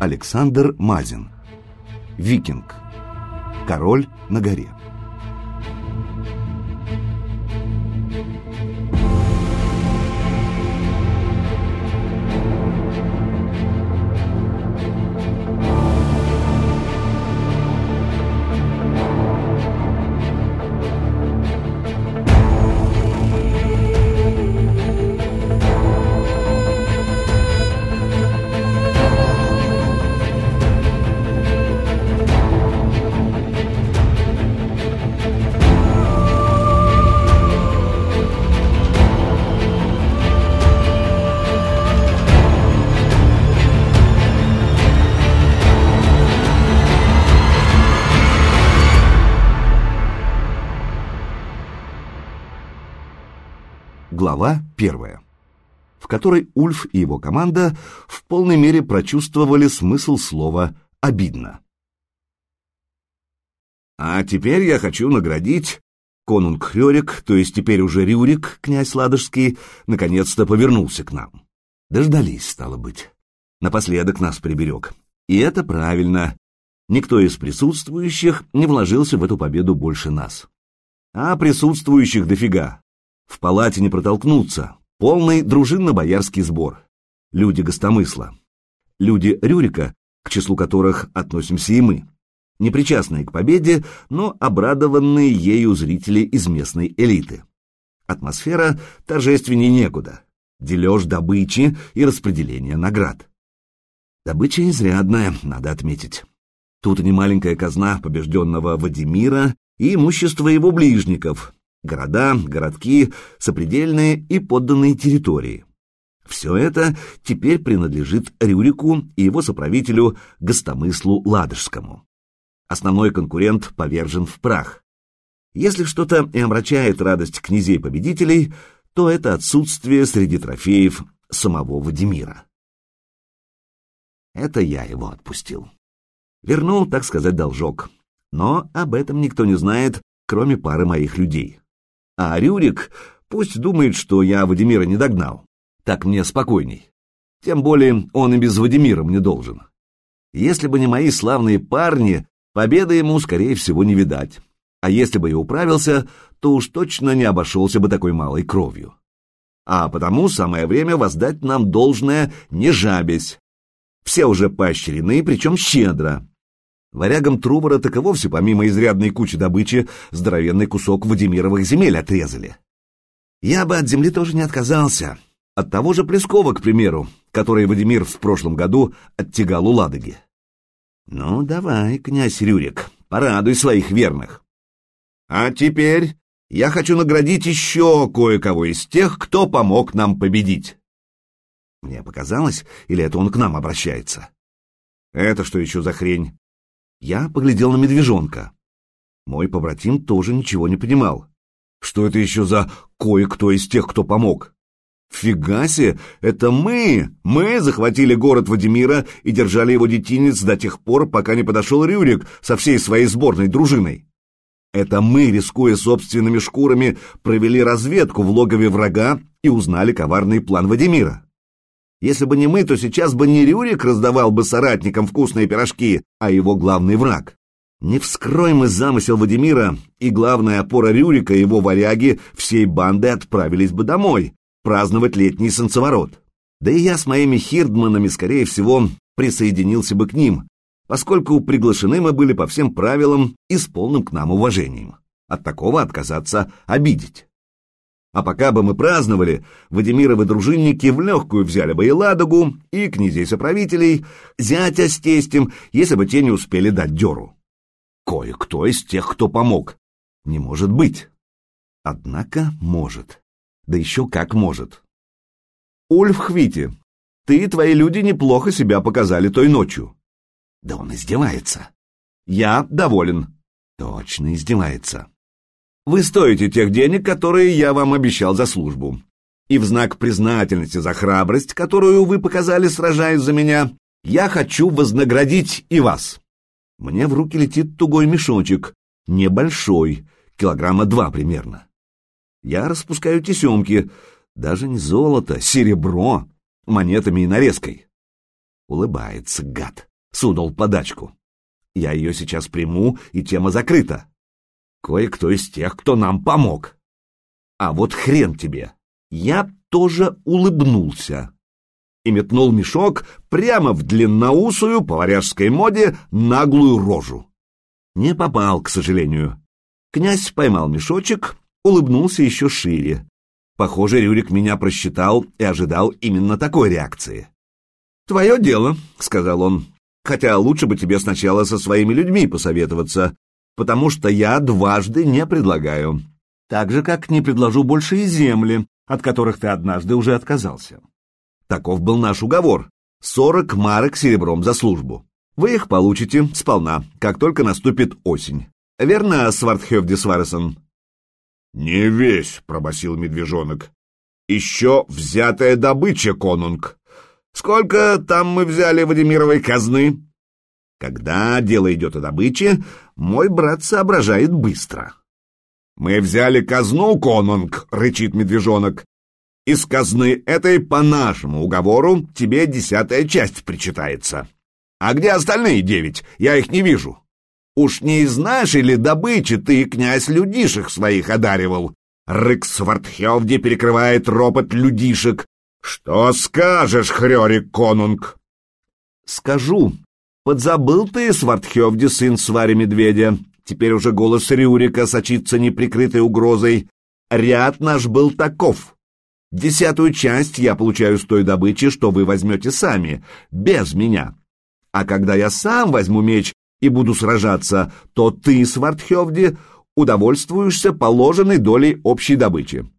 Александр Мазин. Викинг. Король на горе. Глава первая, в которой Ульф и его команда в полной мере прочувствовали смысл слова «обидно». А теперь я хочу наградить конунг Хрёрик, то есть теперь уже Рюрик, князь Ладожский, наконец-то повернулся к нам. Дождались, стало быть. Напоследок нас приберег. И это правильно. Никто из присутствующих не вложился в эту победу больше нас. А присутствующих дофига. В палате не протолкнуться. Полный дружинно-боярский сбор. Люди гостомысла. Люди Рюрика, к числу которых относимся и мы. Непричастные к победе, но обрадованные ею зрители из местной элиты. Атмосфера торжественнее некуда. Дележ добычи и распределение наград. Добыча изрядная, надо отметить. Тут и немаленькая казна побежденного Вадимира и имущество его ближников, Города, городки, сопредельные и подданные территории. Все это теперь принадлежит Рюрику и его соправителю Гостомыслу Ладожскому. Основной конкурент повержен в прах. Если что-то и омрачает радость князей-победителей, то это отсутствие среди трофеев самого Вадимира. Это я его отпустил. Вернул, так сказать, должок. Но об этом никто не знает, кроме пары моих людей. А Рюрик пусть думает, что я Вадимира не догнал. Так мне спокойней. Тем более он и без Вадимира мне должен. Если бы не мои славные парни, победы ему, скорее всего, не видать. А если бы и управился, то уж точно не обошелся бы такой малой кровью. А потому самое время воздать нам должное, не жабясь. Все уже поощрены, причем щедро. Варягам Трувора так и вовсе, помимо изрядной кучи добычи, здоровенный кусок Вадимировых земель отрезали. Я бы от земли тоже не отказался. От того же Плескова, к примеру, который Вадимир в прошлом году оттягал у Ладоги. Ну, давай, князь Рюрик, порадуй своих верных. А теперь я хочу наградить еще кое-кого из тех, кто помог нам победить. Мне показалось, или это он к нам обращается? Это что еще за хрень? Я поглядел на медвежонка. Мой побратим тоже ничего не понимал. Что это еще за кое-кто из тех, кто помог? Фига себе, это мы! Мы захватили город Вадимира и держали его детинец до тех пор, пока не подошел Рюрик со всей своей сборной дружиной. Это мы, рискуя собственными шкурами, провели разведку в логове врага и узнали коварный план Вадимира. Если бы не мы, то сейчас бы не Рюрик раздавал бы соратникам вкусные пирожки, а его главный враг. Не вскроем мы замысел Вадимира, и главная опора Рюрика и его варяги всей банды отправились бы домой, праздновать летний солнцеворот. Да и я с моими хирдманами, скорее всего, присоединился бы к ним, поскольку приглашены мы были по всем правилам и с полным к нам уважением. От такого отказаться обидеть. А пока бы мы праздновали, Вадимировы дружинники в легкую взяли бы и Ладогу, и князей-соправителей, зятя с тестем, если бы те не успели дать дёру. Кое-кто из тех, кто помог. Не может быть. Однако может. Да еще как может. Ульф Хвити, ты и твои люди неплохо себя показали той ночью. Да он издевается. Я доволен. Точно издевается. Вы стоите тех денег, которые я вам обещал за службу. И в знак признательности за храбрость, которую вы показали, сражаясь за меня, я хочу вознаградить и вас. Мне в руки летит тугой мешочек, небольшой, килограмма два примерно. Я распускаю тесемки, даже не золото, серебро, монетами и нарезкой. Улыбается, гад. Сунул подачку. Я ее сейчас приму, и тема закрыта. Кое-кто из тех, кто нам помог. А вот хрен тебе. Я тоже улыбнулся и метнул мешок прямо в длинноусую по варяжской моде наглую рожу. Не попал, к сожалению. Князь поймал мешочек, улыбнулся еще шире. Похоже, Рюрик меня просчитал и ожидал именно такой реакции. «Твое дело», — сказал он, — «хотя лучше бы тебе сначала со своими людьми посоветоваться, потому что я дважды не предлагаю, так же, как не предложу больше и земли, от которых ты однажды уже отказался. Таков был наш уговор. Сорок марок серебром за службу. Вы их получите сполна, как только наступит осень. Верно, Свардхевди Сваресон?» «Не весь», — пробасил медвежонок. «Еще взятая добыча, конунг. Сколько там мы взяли Владимировой казны?» Когда дело идет о добыче, мой брат соображает быстро. «Мы взяли казну, конунг», — рычит медвежонок. «Из казны этой по нашему уговору тебе десятая часть причитается. А где остальные девять? Я их не вижу». Уж не из нашей ли добычи ты, князь, людишек своих одаривал? Рык Свардхевди перекрывает ропот людишек. Что скажешь, Хрёрик Конунг? Скажу. Подзабыл ты, Свардхевди, сын свари медведя. Теперь уже голос Рюрика сочится неприкрытой угрозой. Ряд наш был таков. Десятую часть я получаю с той добычи, что вы возьмете сами, без меня. А когда я сам возьму меч и буду сражаться, то ты, Свардхевди, удовольствуешься положенной долей общей добычи.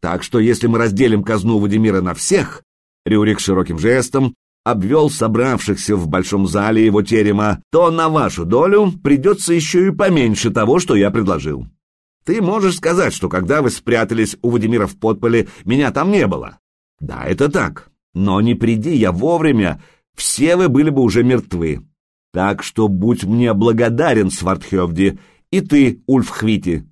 Так что если мы разделим казну Владимира на всех, Рюрик широким жестом обвел собравшихся в большом зале его терема, то на вашу долю придется еще и поменьше того, что я предложил. Ты можешь сказать, что когда вы спрятались у Владимира в подполе, меня там не было. Да, это так. Но не приди я вовремя, все вы были бы уже мертвы. Так что будь мне благодарен, Свардхевди, и ты, Ульф Хвити.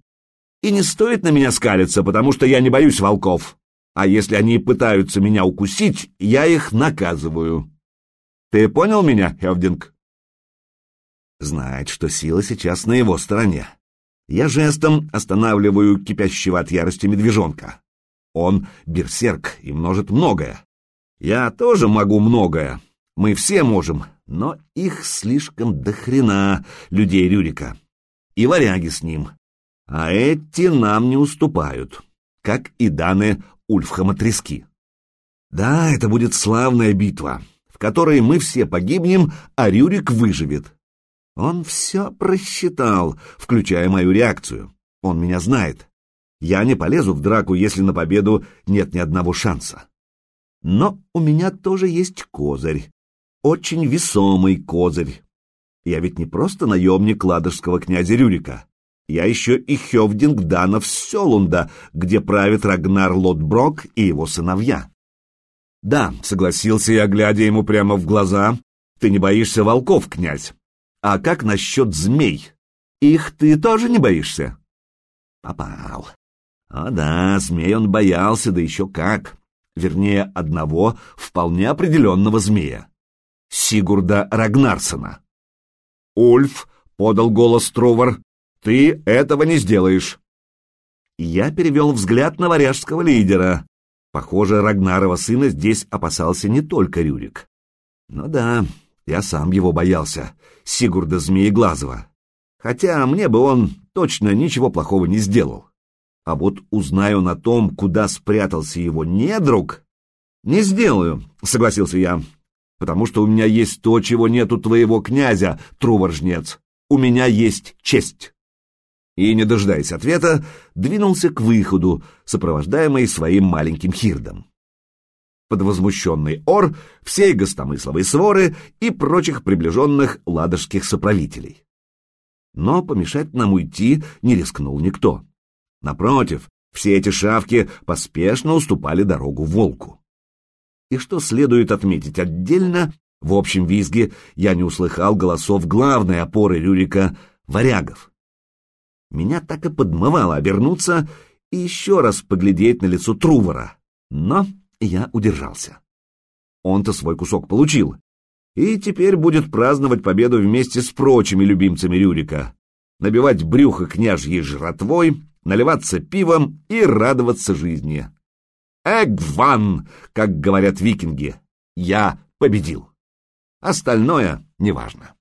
И не стоит на меня скалиться, потому что я не боюсь волков. А если они пытаются меня укусить, я их наказываю. Ты понял меня, Хевдинг? Знает, что сила сейчас на его стороне. Я жестом останавливаю кипящего от ярости медвежонка. Он берсерк и множит многое. Я тоже могу многое. Мы все можем, но их слишком дохрена, людей Рюрика. И варяги с ним. А эти нам не уступают, как и даны Ульфхама Трески. Да, это будет славная битва, в которой мы все погибнем, а Рюрик выживет. Он все просчитал, включая мою реакцию. Он меня знает. Я не полезу в драку, если на победу нет ни одного шанса. Но у меня тоже есть козырь очень весомый козырь. Я ведь не просто наемник ладожского князя Рюрика. Я еще и Хевдинг Данов Селунда, где правит Рагнар Лотброк и его сыновья. Да, согласился я, глядя ему прямо в глаза, ты не боишься волков, князь. А как насчет змей? Их ты тоже не боишься? Попал. А да, змей он боялся, да еще как. Вернее, одного вполне определенного змея. Сигурда Рагнарсона. «Ульф», — подал голос Трувор, — «ты этого не сделаешь». Я перевел взгляд на варяжского лидера. Похоже, Рагнарова сына здесь опасался не только Рюрик. Ну да, я сам его боялся, Сигурда Змееглазого. Хотя мне бы он точно ничего плохого не сделал. А вот узнаю на том, куда спрятался его недруг... «Не сделаю», — согласился я потому что у меня есть то, чего нет у твоего князя, Трувор-жнец. У меня есть честь». И, не дожидаясь ответа, двинулся к выходу, сопровождаемый своим маленьким хирдом. Под возмущенный ор всей гостомысловой своры и прочих приближенных ладожских соправителей. Но помешать нам уйти не рискнул никто. Напротив, все эти шавки поспешно уступали дорогу волку. И что следует отметить отдельно, в общем визге я не услыхал голосов главной опоры Рюрика — варягов. Меня так и подмывало обернуться и еще раз поглядеть на лицо Трувора, но я удержался. Он-то свой кусок получил, и теперь будет праздновать победу вместе с прочими любимцами Рюрика, набивать брюхо княжьей жратвой, наливаться пивом и радоваться жизни. «Эгван», как говорят викинги, я победил. Остальное неважно.